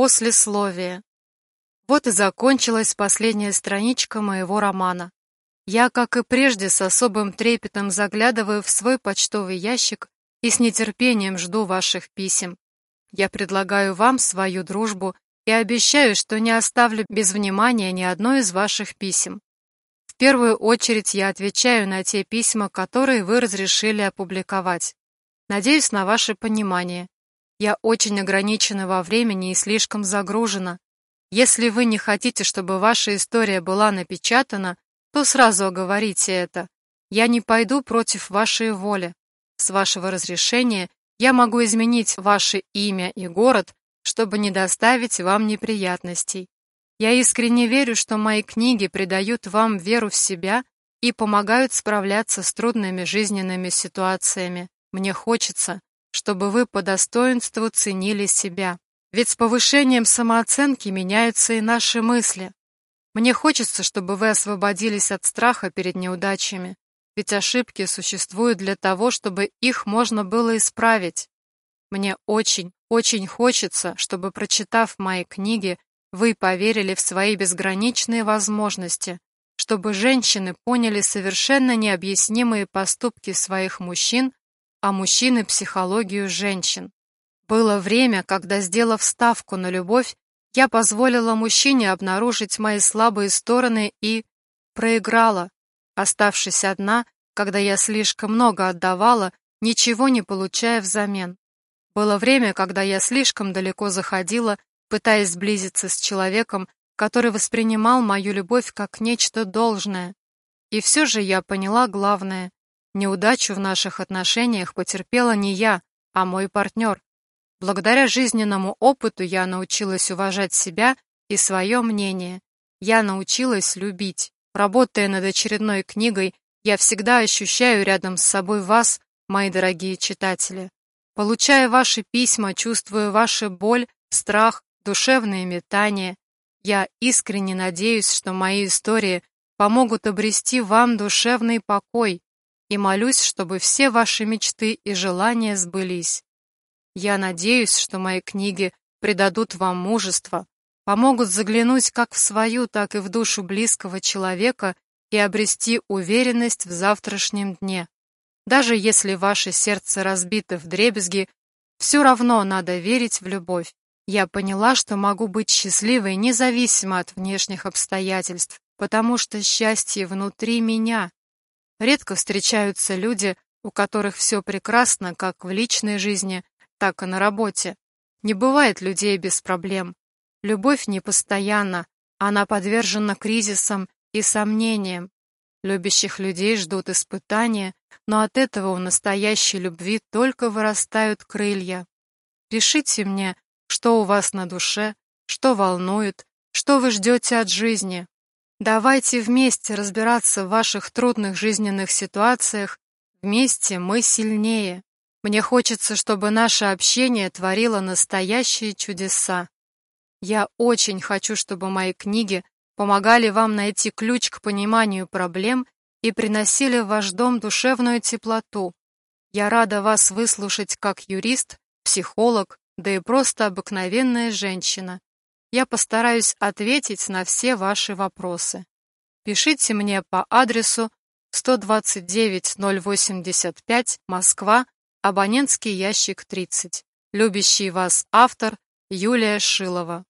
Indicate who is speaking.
Speaker 1: Послесловие. Вот и закончилась последняя страничка моего романа. Я, как и прежде, с особым трепетом заглядываю в свой почтовый ящик и с нетерпением жду ваших писем. Я предлагаю вам свою дружбу и обещаю, что не оставлю без внимания ни одно из ваших писем. В первую очередь я отвечаю на те письма, которые вы разрешили опубликовать. Надеюсь на ваше понимание. Я очень ограничена во времени и слишком загружена. Если вы не хотите, чтобы ваша история была напечатана, то сразу оговорите это. Я не пойду против вашей воли. С вашего разрешения я могу изменить ваше имя и город, чтобы не доставить вам неприятностей. Я искренне верю, что мои книги придают вам веру в себя и помогают справляться с трудными жизненными ситуациями. Мне хочется, чтобы вы по достоинству ценили себя. Ведь с повышением самооценки меняются и наши мысли. Мне хочется, чтобы вы освободились от страха перед неудачами, ведь ошибки существуют для того, чтобы их можно было исправить. Мне очень, очень хочется, чтобы, прочитав мои книги, вы поверили в свои безграничные возможности, чтобы женщины поняли совершенно необъяснимые поступки своих мужчин а мужчины психологию женщин. Было время, когда, сделав ставку на любовь, я позволила мужчине обнаружить мои слабые стороны и проиграла, оставшись одна, когда я слишком много отдавала, ничего не получая взамен. Было время, когда я слишком далеко заходила, пытаясь сблизиться с человеком, который воспринимал мою любовь как нечто должное. И все же я поняла главное. Неудачу в наших отношениях потерпела не я, а мой партнер. Благодаря жизненному опыту я научилась уважать себя и свое мнение. Я научилась любить. Работая над очередной книгой, я всегда ощущаю рядом с собой вас, мои дорогие читатели. Получая ваши письма, чувствую вашу боль, страх, душевные метания. Я искренне надеюсь, что мои истории помогут обрести вам душевный покой, и молюсь, чтобы все ваши мечты и желания сбылись. Я надеюсь, что мои книги придадут вам мужество, помогут заглянуть как в свою, так и в душу близкого человека и обрести уверенность в завтрашнем дне. Даже если ваше сердце разбито в дребезги, все равно надо верить в любовь. Я поняла, что могу быть счастливой независимо от внешних обстоятельств, потому что счастье внутри меня, Редко встречаются люди, у которых все прекрасно как в личной жизни, так и на работе. Не бывает людей без проблем. Любовь непостоянна, она подвержена кризисам и сомнениям. Любящих людей ждут испытания, но от этого у настоящей любви только вырастают крылья. Пишите мне, что у вас на душе, что волнует, что вы ждете от жизни. Давайте вместе разбираться в ваших трудных жизненных ситуациях. Вместе мы сильнее. Мне хочется, чтобы наше общение творило настоящие чудеса. Я очень хочу, чтобы мои книги помогали вам найти ключ к пониманию проблем и приносили в ваш дом душевную теплоту. Я рада вас выслушать как юрист, психолог, да и просто обыкновенная женщина. Я постараюсь ответить на все ваши вопросы. Пишите мне по адресу 129-085, Москва, абонентский ящик 30. Любящий вас автор Юлия Шилова.